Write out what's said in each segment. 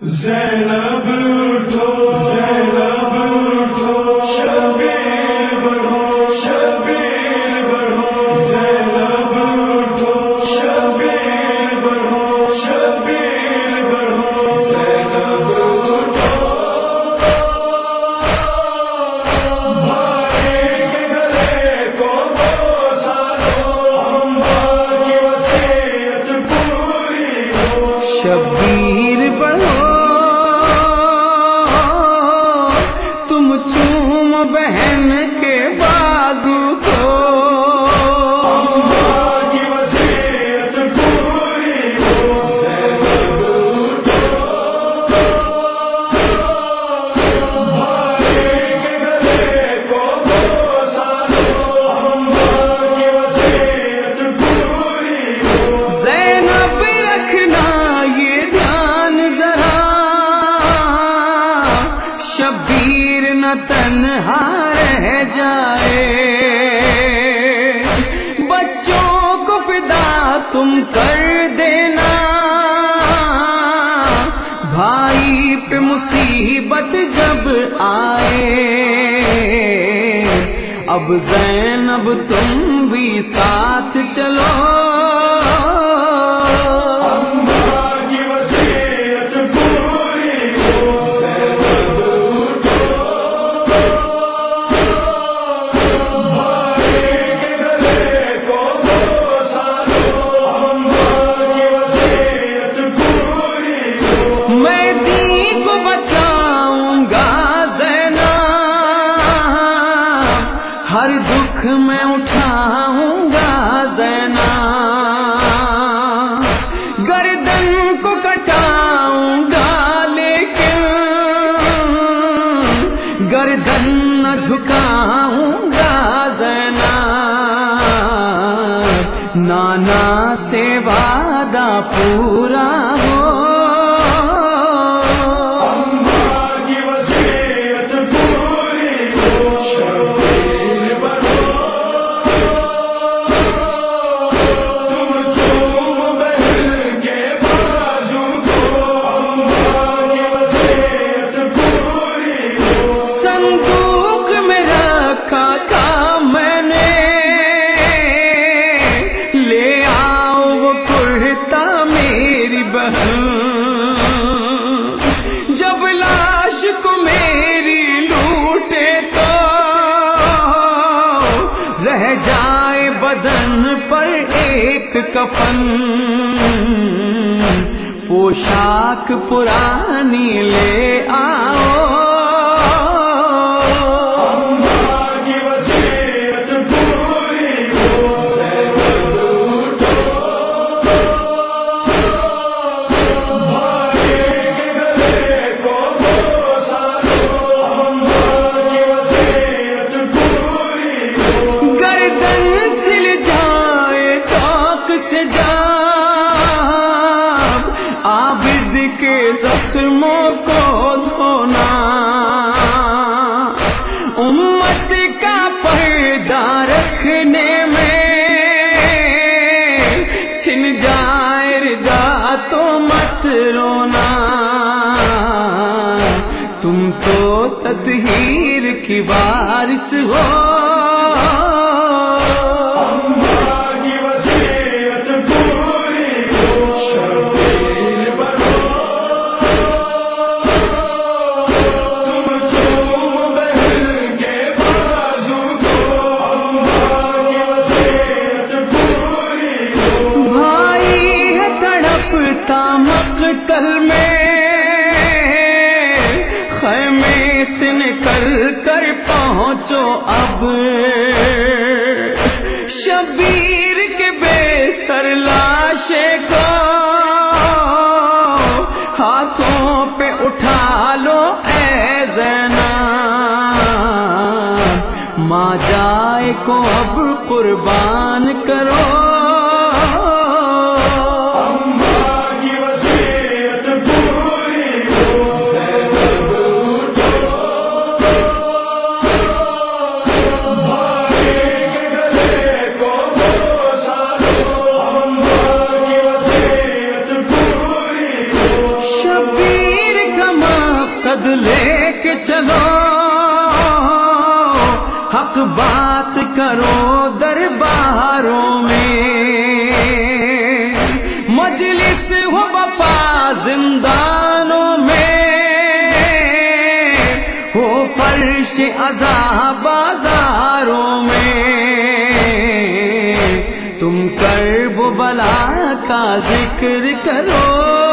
زینب اٹھو زینب اٹھو شبیر شبیر نہ تنہا رہ جائے۔ بچوں کو فدا تم کر دینا۔ بھائی پہ مصیبت جب آئے۔ اب زینب تم بھی ساتھ چلو۔ نانا سے وعدہ پورا کفن پوشاک پرانی لے آ پردہ رکھنے میں چھن جائے ردا تو مت رونا۔ تم تو تطہیر کی وارث ہو۔ کل میں خیمے سے نکل کر پہنچو اب۔ شبیر کے بے سر لاشے کو حق بات کرو درباروں میں۔ مجلس ہو بپا زندانوں میں۔ ہو فرش ادا بازاروں میں۔ تم کرب بلا کا ذکر کرو۔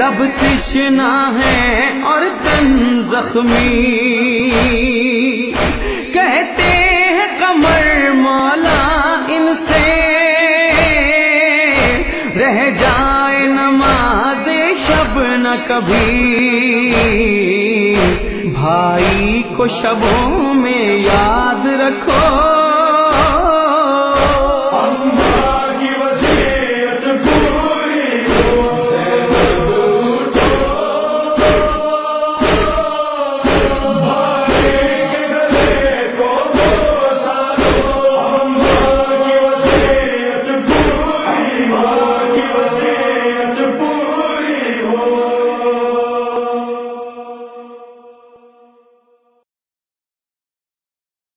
لب تشنا ہے اور تن زخمی۔ کہتے ہیں کمر مولا ان سے۔ رہ جائے نماز شب نہ کبھی۔ بھائی کو شبوں میں یاد رکھو۔